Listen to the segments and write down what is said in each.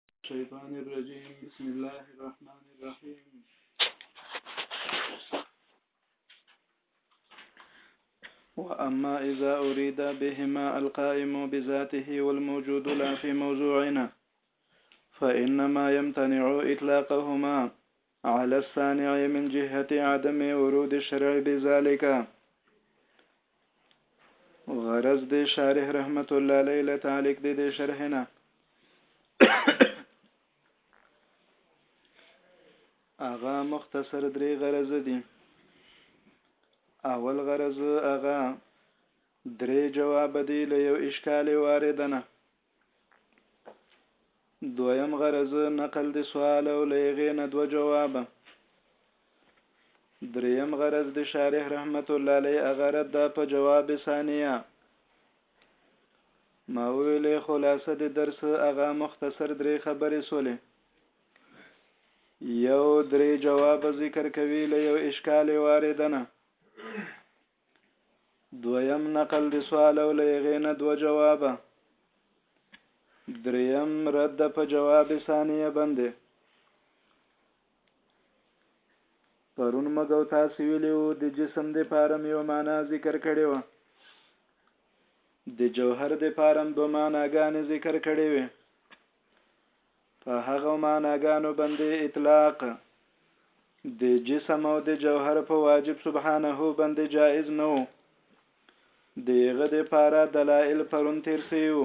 الشيطان الرجيم بسم الله الرحمن الرحيم وأما إذا أريد بهما القائم بذاته والموجود لا في موضوعنا فإنما يمتنع إطلاقهما علی الصانع من جهت عدم ورود الشرع بذلك غرض د شارح رحمت الله علیه له تعلق د دې شرح نه هغه مختصر درې غرض دي اول غرض هغه درې جواب دی له یو اشکال واردنه دویم غرض نقل د سوال او لېغې نه دو جواب دریم غرض د شارح رحمت الله علیه اغرد دا په جواب ثانیه ما ویلې خلاصه د درس هغه مختصر درې خبرې سولې یو درې جواب ذکر کوي له یو اشکال واردنه دویم نقل د سوال او له هغې نه دوه جوابه دریم رد په جواب ثانیه باندې پرون مګو تاسو ویلو د جسم د پارم یو معنا ذکر کړي و د جوهر د پارم دو معناګانې ذکر کړي وي په هغو معناګانو باندې اطلاق د جسم او د جوهر په واجب سبحانه باندې جائز نو دیغه د پاره دلائل پرون تیر سیو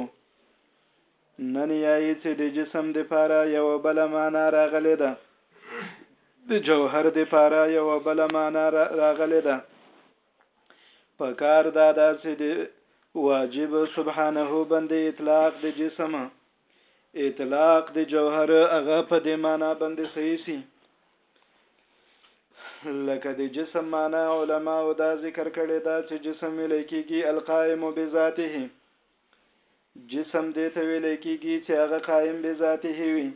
نن یای چې د جسم د پاره یو بل معنا راغلی ده د جوهر د پاره یو بل معنا راغلی ده په کار دا ده چې د واجب سبحانه باندې اطلاق د جسم اطلاق د جوهر هغه په دې معنی باندې صحیح سي لکه د جسم معنا علما او دا ذکر کړی دا چې جسم ویل کېږي القائم بذاته جسم دې ته ویل کېږي چې هغه قائم بذاته وي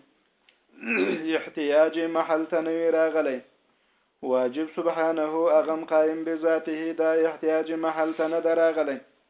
احتیاج محل ته نه راغلی واجب سبحانه هغه قائم بذاته دا احتیاج محل ته نه راغلی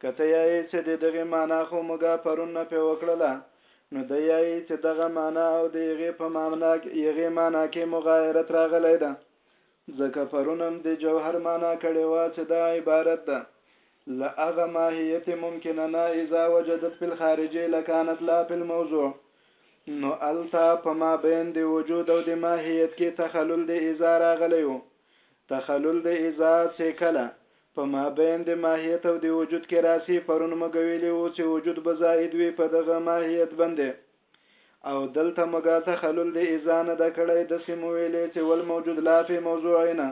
که ته یایی چه د دغی معنا خو موږ پرون نفی وکړله نو دی یایی چه دغه معنا او د یغی په معنا یغی معنا کی مغایرت راغلی ده ځکه پرون هم د جوهر معنا کړی وه چه دا عبارت ده له هغه ماهیت ممکنه نه اذا وجدت فی الخارج لکانت لا فی الموضوع نو هلته په مابین د وجود او د ماهیت کی تخلل د اذا راغلی وو تخلل د اذا چه کله په مابین د ماهیت او د وجود کې راسي، پرون موږ ویلي وو چې وجود به زائد وي په دغه ماهیت باندې او دلته موږ تخلل د ازا نه ده کړی، دسې مو ویلې چې والموجود لا فی موضوعنا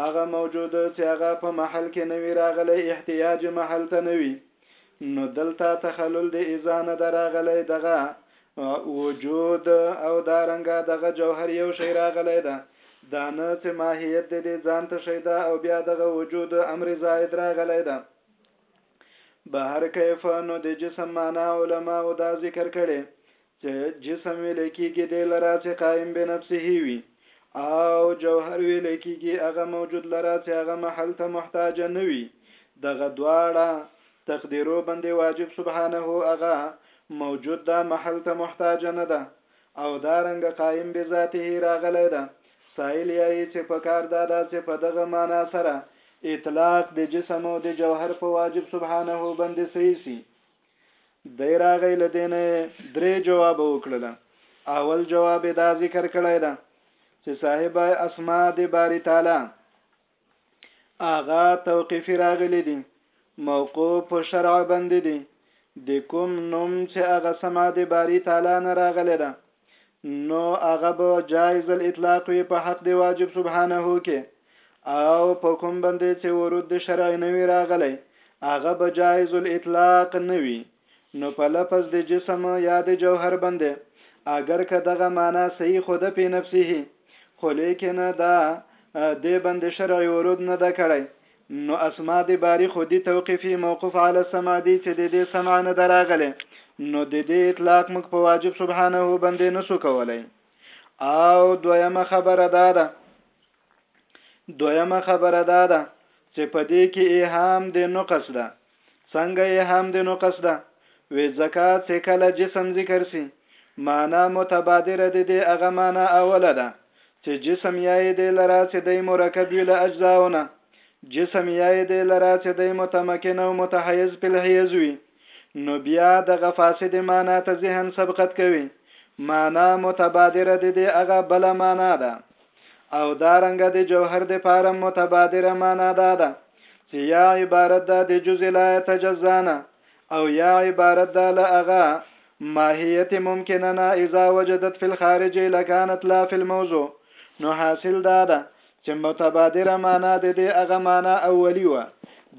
هغه موجود چې هغه په محل کې نه وي راغلی احتیاج محل ته نه وي. نو دلته تخلل د ایزا نه ده راغلی، دغه وجود او دارنګه دغه جوهر یو شی راغلی ده، دا نه چې ماهیت د دې ځان ته شی ده او بیا دغه وجود امر زائد راغلی ده. بهر کیف نو د جسم معنی علماوو دا ذکر کړې چې جسم ویل کېږي دی لرا چې قائم بنفسه وي او جوهر ویل کېږي هغه موجود لرا چې هغه محل ته محتاج نه وي دغه دواړه تقدیرو باندې واجب سبحانه هغه موجود دا محل ته محتاج نه ده او دا رنګ قائم بذاته راغلی ده سائل یې چې په کار دا ده چې په دغه معنا سره اطلاق د جسم او د جوهر په واجب سبحانه باندې صحیح سي دی راغی له دې نه درې جوابه وکړله اول جواب یې دا ذکر کړی ده چې صاحب اسماء د باری تعالی اغا توقیفی راغلی دي موقوف په شرع باندې دي د کوم نوم چې اغا سما د باری تعالی نه راغلی ده نو هغه به جائز الاطلاق وي په حق دی واجب سبحانه کې او په کوم باندې چې ورود د شرع نه وی راغلی هغه به جائز الاطلاق نه وي نو په لفظ د جسم یا د جوهر باندې اگر که دغه معنا صحیح خود په نفسه خو لیکنه دا د باندې شرع ورود نه ده کړی نو اسماء د باری خودی توقیفی موقوف علی السمع دی چې د دې سمع نه دراغله نو د دې اطلاق موږ په واجب سبحانه باندې نسو کولای او دویمه خبره دا ده دویمه خبره دا ده چې په دې کې ایهام د نقص ده څنګه یې هم د نقص ده وې ځکه چې کله جسم ذکر سي معنی متبادره د دې هغه معنی اوله ده چې جسم یا یې دې لره چې دی مرکب وي له اجزاو نه جسم یا یې دې لره چې دی متمکن او متحیز په الحیز وي نو بیا دغه فاسد معنی ته ذهن سبقت کوي معنی متبادره د دې هغه بله معنی ده او دا رنګه د جوهر د پاره متبادره معنا دا ده چې یا عبارت ده د جزء لا تجزانه او یا عبارت ده لا اغا ماهیت ممکنه نه اذا وجدت فی الخارج لکانت لا فی الموضوع نو حاصل دا ده چې متبادره معنا د دې اغه معنا اولی و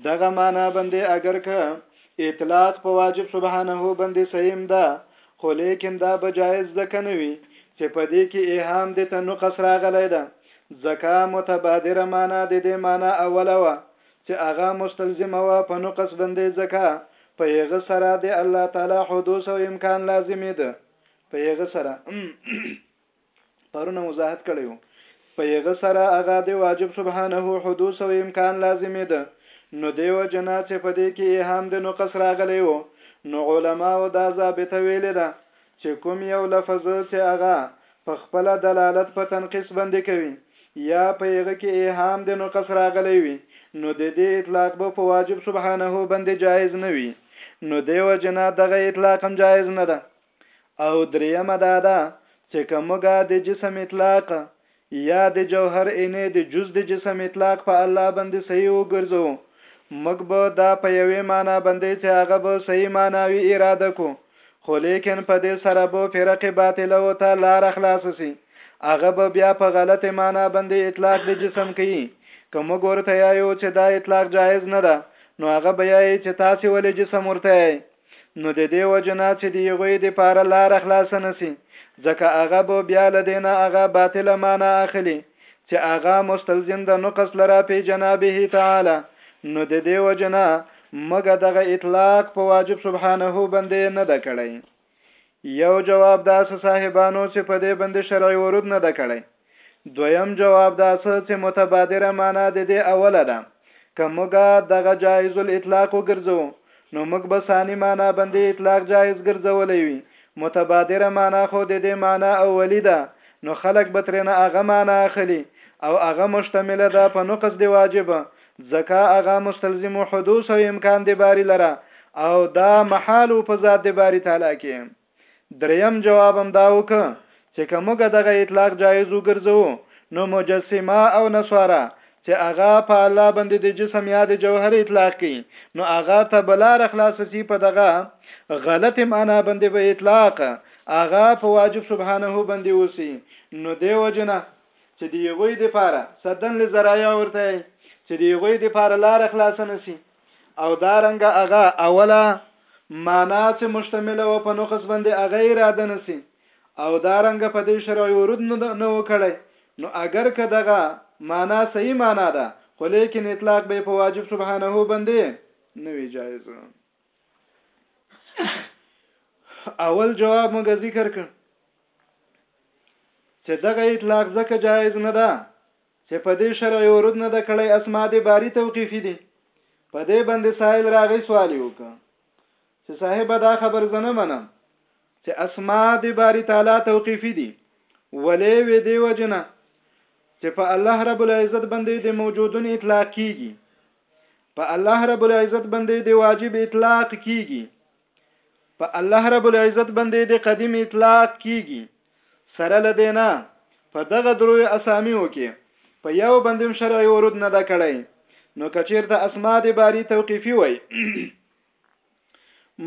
دغه معنا باندې اگر که اطلاق په واجب سبحانه باندې سیم ده خو ليکن دا به جائز ځکه نه وي چې په دې کې ايهام دې ته نقص راغلی ده ځکه متبادره معنی د دې معنی اوله وه چې هغه مستلزمه وه په نقص بندې ځکه په هغه سره د الله تعالی حدوث او امکان لازمېده په هغه سره پرونه وضاحت کړی وو په یغه سره هغه د واجب سبحانه حدوث او امکان لازمې ده نو دیو جنا چې په دې کې ایهام د نقص راغلی وو نو علما او دا ضابطه ویلې ده چې کوم یو لفظ چې هغه په خپل دلالت په تنقیص باندې کوي یا په یغه کې ایهام د نقص راغلی وي نو د دې اطلاق به په واجب سبحانه باندې جایز نه وي نو دیو جنا دغه اطلاق هم جایز نه ده او درېيمه دا ده چې که موږ د جسم اطلاق يا د جوهر انې د جز د جسم اطلاق په الله باندې صحيح وګرځو موږ به دا په يوې معنا باندې چې هغه به صحيح معناوي اراده کو خو لیکن په دې سره به فرق باطله او ته لار خلاص سي هغه به بیا په غلطه معنا باندې اطلاق د جسم کوي که موږ ورته یو چې دا اطلاق جایز نه ده نو هغه بیا چې تاسو ولې جسم ورته یې نو د دې وجنا چې دی غوی د پاره لار خلاص نسی ځکه هغه به بیا لدینه هغه باطل معنا اخلي چې هغه مستلزم د نقص لرا په جنابه تعالی نو د دې وجنا مګه دغه اطلاق په واجب سبحانه باندې نه د کړی یو جواب داس صاحبانو چې په دې باندې شرعي ورود نه د کړی دویم جواب دا څه چې متبادره مانا د دې اوله ده. که موږ دغه جائز الاطلاق وګرځوو نو موږ به ثاني مانا بندې اطلاق جائز ګرځولی وي، متبادره مانا خو د دې مانا اولي ده نو خلک به ترېنه هغه مانا اخلي او هغه مشتمله ده په نقص د واجب ځکه هغه مستلزم و حدوث او امکان د باري لره او دا محال و په ذات د باري تعالی کې. دریم جواب هم دا وکړ چې که موږ دغه اطلاق جایز وګرځوو نو مجسمه او نصارا چې هغه په الله باندې د جسم یا د جوهر اطلاق کوي نو هغه ته بلار خلاص سي په دغه غلط معنا باندې به اطلاق هغه په واجب سبحانه باندې وسی نو دی وجنه چې دی غوی د پاره صدن لزرایا ورته چې دی غوی د پاره لار خلاص نسی او دارنګه هغه اوله معنا چې مشتمله و په نقص باندې هغه اراده نسی او دارنګه په دې شرعي ورود نه وکړي نو اگر که دغه معنا صحیح معنا ده خو لیکن اطلاق به په واجب سبحانه باندې نه وی جایز اول جواب موږ ذکر کړ چې دغه اطلاق ځکه جایز نه ده چه په دې شرعی ورود نه د کړی اسماء دې باری توقیفی دي په دې بندې سائل راغی سوال یو که چه صاحب دا خبر زنه منم چه اسماء دې باری تعالی توقیفی دي ولی وی دی وجنه چه په الله رب العزت بندې دې موجودون اطلاق کیږي په الله رب العزت بندې دې واجب اطلاق کیږي په الله رب العزت باندې د قدیم اطلاق کیږي سره لدینا په دغه درو اسامیو کې په یو بندم شرعي ورود نه دا کړی نو کچیرته اسماء د باری توقیفي وای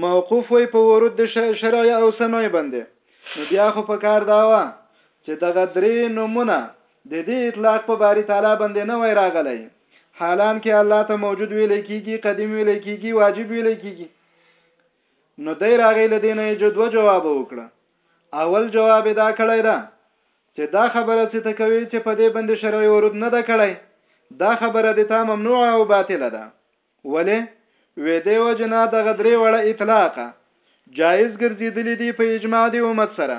موقوف وای په ورود د شرعي او سمعي باندې نو بیا خو په کار دا و چې دغه درې نمونه د دې اطلاق په باری تعالی باندې نه وای راغلی حالان کې الله ته موجود ویل کیږي قدیم ویل کیږي واجب ویل کیږي نو دی راغی لدینه جو دو جواب وکړه اول جواب دا کړی دا چې دا خبره چې ته کوي چې په دې باندې شرعي ورود نه ده کړی دا خبره د تا ممنوع او باطله ده ولې وې دی وجنا د غدرې وړه اطلاق جایز ګرځیدلې دي په اجماع د امت سره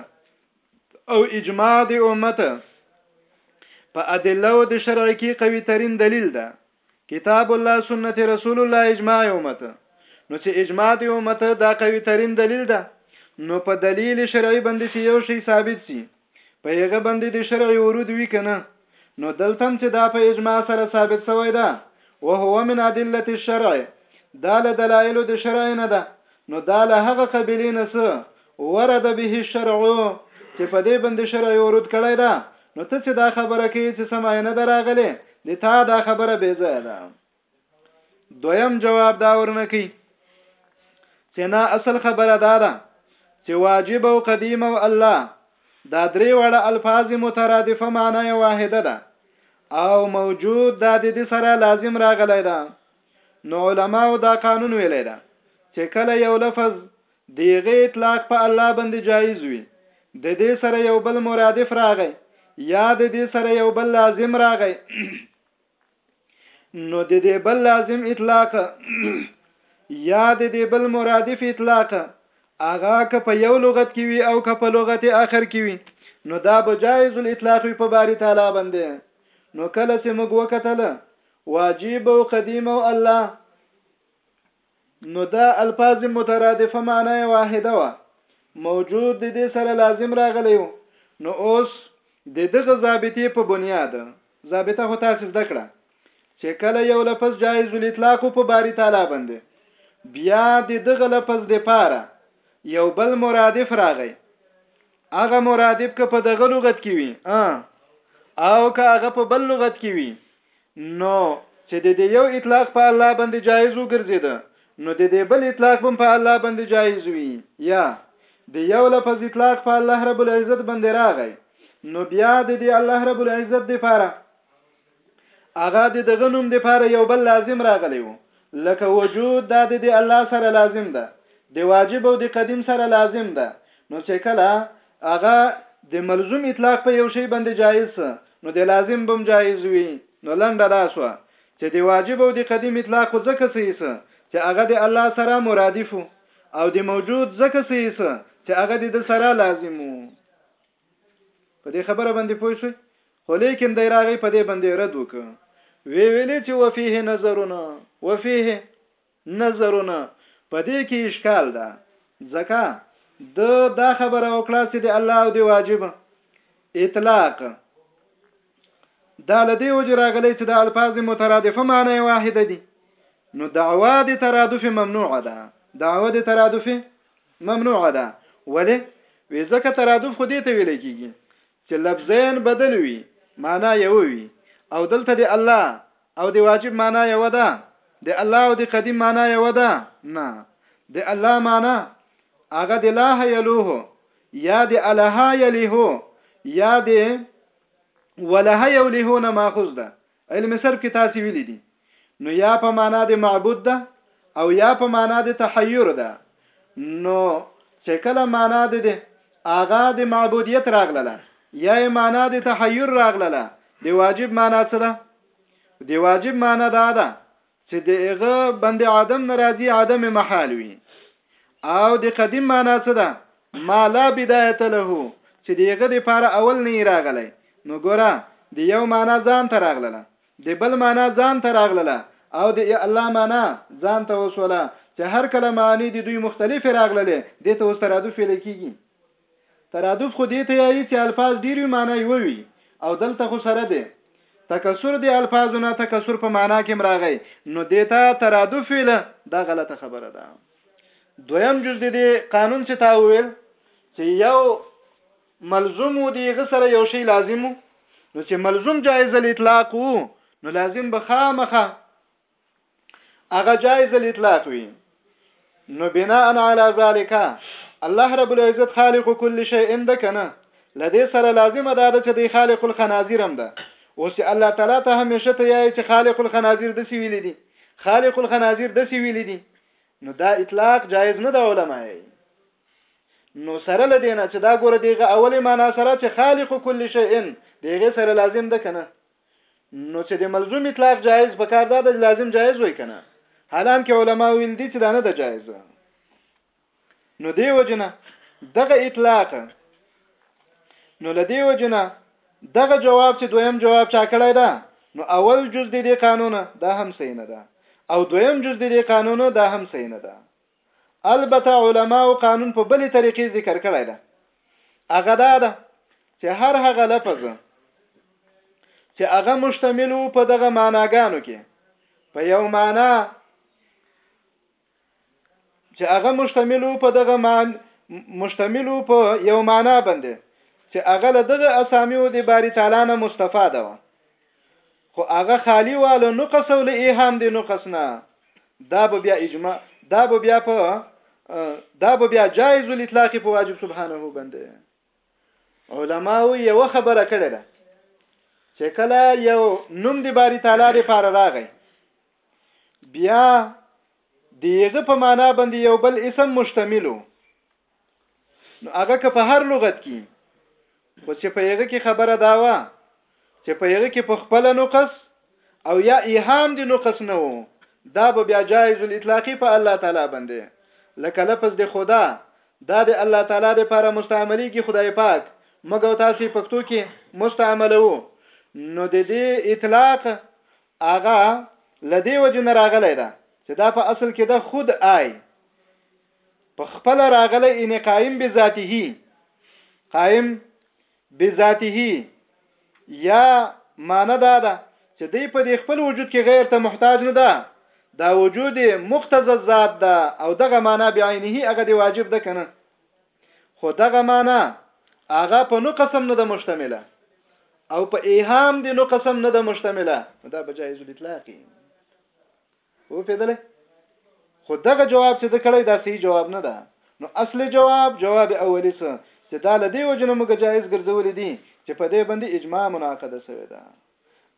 او اجماع د امت په ادله او د شرع کې قوي ترين دلیل ده کتاب الله سنت رسول الله اجماع امت نو چې اجماع دی امت دا قوي ترين دلیل ده نو په دلیل شرعي باندې چې یو شی ثابت سي په یغه باندې د شرعي ورود وی کنه نو دلتم چې دا په اجماع سره ثابت سوی ده او هو من ادله الشرع دا له دلایل د شرع نه ده نو دا له هغه قبیلې نه څه ورد به الشرع چې په دې باندې شرع یې ورود کړی ده نو ته چې دا خبره کوي چې سمه نه ده راغلې د تا دا خبره بې ځایه ده دویم جواب دا ورنه کوي چې نه اصل خبره دا ده چې واجب او قدیم او الله دا درې وړه الفاظ مترادفه معنی واحده ده او موجود دا د دې سره لازم راغلی ده نو علماو دا قانون ویلی ده چې کله یو لفظ دهغې اطلاق په الله باندې جائز وي ددې سره یو بل مرادف راغی یا ددې سره یو بل لازم راغی نو د دې بل لازم اطلاق یا د دې بل مرادف اطلاق اغا که په یو لغت کې وي او که په لغت اخر کې وي نو دا به جایز الاطلاق وي په باری تعالی باندې نو کله چې موږ وکتل واجب او قدیم او الله نو دا الفاظ مترادفه معنی واحده وه موجود د دې سره لازم راغلی نو اوس د دغه ضابطې په بنیاد ضابطه هو تاسو زده کړه چې کله یو لفظ جایز الاطلاق په باری تعالی باندې بیا د دغه لفظ د پاره یو بل مرادف راغی هغه مرادف که په دغه لغت کې وي او که هغه په بل لغت کې وي نو چه د دې یو اطلاق په الله باندې جائز وګرځید نو د دې بل اطلاق بم په الله باندې جائز وی یا د یو لفظ اطلاق په الله رب العزت باندې راغی نو بیا د دې الله رب العزت د پاره اغا د دغه نوم د پاره یو بل لازم راغلی وو لکه وجود دا د دې الله سره لازم ده د واجب او د قدیم سره لازم ده نو چې کله هغه د ملزوم اطلاق په یو شی باندې جایز سه نو د لازم بم جایز وي نو لنډه دا سو چې د واجب او د قدیم اطلاق خو ځکه سه ایسه چې هغه د الله سره مرادف او د موجود ځکه سه ایسه چې هغه د د سره لازم وو په دې خبره باندې پوه شئ خو لیکن دی راغی په دې باندې رد وکړ وی ویلې چې وفيه نظرونه وفيه نظرونه په دې کې اشکال ده ځکه ده دا خبره وکړه چې د الله او د واجب اطلاق دا لدی وجه راغلی چې د الفاظ مترادفه معنی واحده دي نو دعوا د ترادف ممنوع ده دعوا د ترادف ممنوع ده ولی وی ځکه ترادف خو دې ته ویل کیږي چې لفظین بدل وي معنی یوه وي او دلته د الله او د واجب معنی یوه ده د الله او د قدیم معنی یوه ده نه د الله معنی هغه د لاه یلوه یا د الها یلیه یا د ولها یلیه نه ماخوذ ده علم صرف کې تاسې ویلي دي نو یا په معنا د معبود ده او یا په معنا د تحیر ده نو چې کله معنا د ده آغا د معبودیت راغله یا یې معنا د تحیر راغله د واجب معنا څه ده د واجب معنا دا ده چې د هغه بند عدم ناراضي عدم محال وي او د قدیم معنا څه ده ما لا بدايه له چې د هغه لپاره اول نه راغلی نو ګوره د یو معنا ځان ته راغله د بل معنا ځان ته راغله او د الله معنا ځان ته وسوله چې هر کله معنی د دوی مختلف راغله د ته اوس ترادف لکېږي ترادف خو دې ته یايي چې الفاظ ډېر وي مانا یوه وي او دلته خو سره دي تکثر دې الفاظو نه تکثر په مانا کې مراغی نو دې ته ترادف ویل دا غلطه خبره ده دویم جز دې قانون چې تا ویل چې یو ملزوم و دی غسر یو شی لازم نو چې ملزوم جایز الاطلاق وو نو لازم به خامخه هغه جایز الاطلاق وي نو بناء علی ذالک الله رب العزت خالق کل شیء اند کنه لدې سره لازمه ده چې دی خالق الخنازیر هم ده او چې الله تعالی ته همیشه ته یای چې خالق الخنازیر د سی ویل دي خالق الخنازیر د سی ویل دي نو دا اطلاق جایز نه ده علما نو سره لدینه چې دا ګوره دیغه اولی معنا سره چې خالق کل شیء دیغه سره لازم ده کنه نو چې د ملزوم اطلاق جایز په کار دا د لازم جایز وای کنه حالان کې علما ویل دي چې دا نه د جایز نو دی وجنه دغه اطلاق نو لدی وجنه دغه جواب چې دویم جواب چا کړی دا نو اول جز د دې قانون دا هم صحیح نه ده او دویم جز د دې قانون دا هم صحیح نه ده البته علماو قانون په بلې طریقې ذکر کړی ده هغه دا ده چې هر هغه لفظ چې هغه مشتمل وو په دغه معناګانو کې په یو معنا چې هغه مشتمل وو په دغه مان مشتمل وو په یو معنا باندې چې هغه له دغه اسامیو د باری تعالی نه مستفاده و خو هغه خالي وه له نقص او له ايهام دې نقص نه دا به بیا اجماع دا به بیا په دا به بیا جائز الاطلاق په واجب سبحانه باندې علما یو خبره کړې ده چې کله یو نوم دی باری تعالی دی پار راغی بیا دیغه په معنا باندې یو بل اسم مشتملو نو هغه که په هر لغت کې خو چې په یغه کې خبره دا و چې په یغه کې په خپل نقص او یا ایهام دی نقص نه وو دا به بیا جایز الاطلاقی په الله تعالی باندې لکه لفظ د خدا دا د الله تعالی لپاره مستعمليږي خدای پاک مګو تاسو پښتو کې مستعملو نو د دې اطلاق اغا لدی وجه نه راغلی دا چې دا په اصل کې د خود آی په خپل راغلی ان قائم بذاته قائم بذاته یا معنی دا ده چې دی په دې خپل وجود کې غیر ته محتاج نه ده دا وجود مقتضى ذات ده او دغه معنا بعینه هغه دی واجب ده کنه خو دغه معنا هغه په نو قسم نه ده مشتمله او په ایهام دی نو قسم نه ده مشتمله دا بجایز الاطلاقی وپیدلې خو دغه جواب چې د کړی دا صحیح جواب نه ده نو اصلي جواب جواب اولی څه چې دا لدی وجنه موږ جایز ګرځولې دي چې په دې باندې اجماع مناقضه شوې ده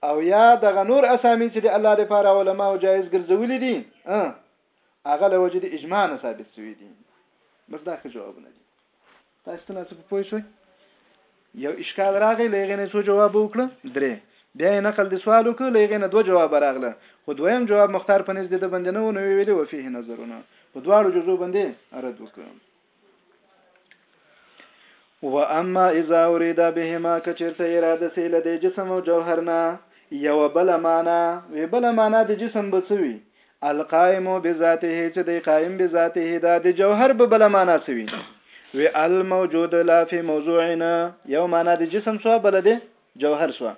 او یا دغه نور اسامی چې د الله د پاره علما او جایز ګرځولې دي هغه له وجې د اجماع نه ثابت شوې دي بس دا ښه جوابونه دي تاسو څه ناڅه په پوه شوي یو اشکال راغی له هغې نه څو جواب وکړه درې بیا یې نقل د سوال وکړ له هغې نه دوه جواب راغله خو دویم جواب مختار په نزد د بندې نه و نو وی ویلې وفيه نظرونه په دواړو جزو باندې رد وکړ و اما اذا اريد بهما کچرته اراده سي لدې جسم او جوهر نه یو بل معنا وی بل معنا د جسم بچوي القائم بذاته چې دی قائم بذاته دا د جوهر په بل معنا سوي وی الموجود لا فی موضوعنا یو معنا د جسم سو بل د جوهر سو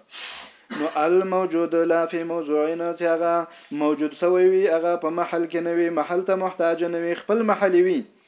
نو الموجود لا فی موضوعنا چې هغه موجود سوی وی هغه په محل کې نه وی محل ته محتاج نه وی خپل محل وی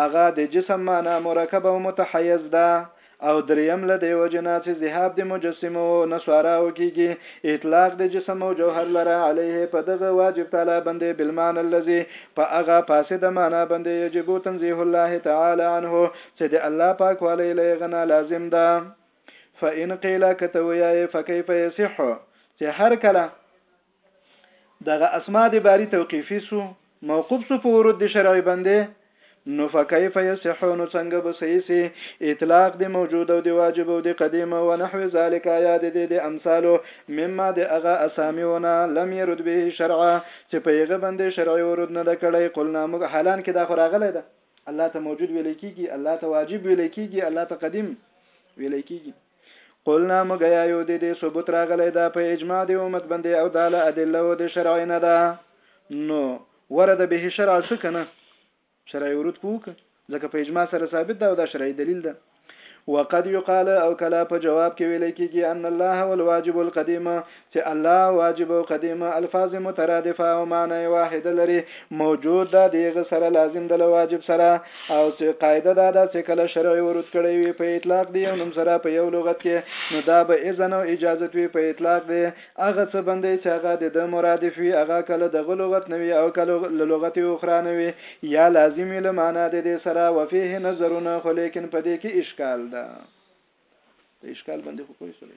هغه د جسم معنی مرکب او متحیز ده او دریم له دې وجې نه چې ذهاب د مجسمو او نسواراو کېږي اطلاق د جسم او جوهر لره علیه په دغه واجب تعالی باندې بالمعنی الذي په هغه فاسد معنی باندې یجب تنزیه الله تعالی عنه چې د الله پاکوالی له هغه نه لازم ده فإن قیل که ته ویایې فکیف یصح چې هر کله دغه اسماء د باری توقیفی سو موقوف سو په ورود د شرعی بندې نو فکیف یصح نو څنګه به صحیح سي اطلاق د موجود او د واجب او د قدیم او نحو ذالک یا د دې د امثالو مما د اغه اسامیونه لم يرد به شرعا چې په یغه بندې شرعي ورود نه د کړی قلنا موږ حالان کې دا خو راغلی ده الله ته موجود ویل کیږي الله ته واجب ویل کیږي الله ته قدیم ویل کیږي قلنا موږ یایو د دې ثبوت راغلی دا په اجماع دی امت باندې او دا له ادله او د شرع نه ده نو ورده به شرع څه کنه شرع ورود پوک ځکه په اجماع سره ثابت ده او دا شرعي دلیل ده وقد يقال او کلا په جواب کې ویل کېږي ان الله والواجب القديم چې الله او واجب او قدیم الفاظ مترادفه او معنی واحده لري، موجود ده د هغه سره لازم ده له واجب سره او چې قاعده دا ده چې کله شرع ورود کړی وي په اطلاق د یو نوم سره په یو لغت کې نو دا به اذن او اجازت وي په اطلاق د هغه څه بندې چې هغه د ده مرادف وي هغه که له دغه لغت نه وي او که له لغت اخری نه وي یا لازم وي له معنی د دې سره وفیه نظرون خو لیکن په دې کې اشکال ده. ته اشکال باندې خو پوه شوې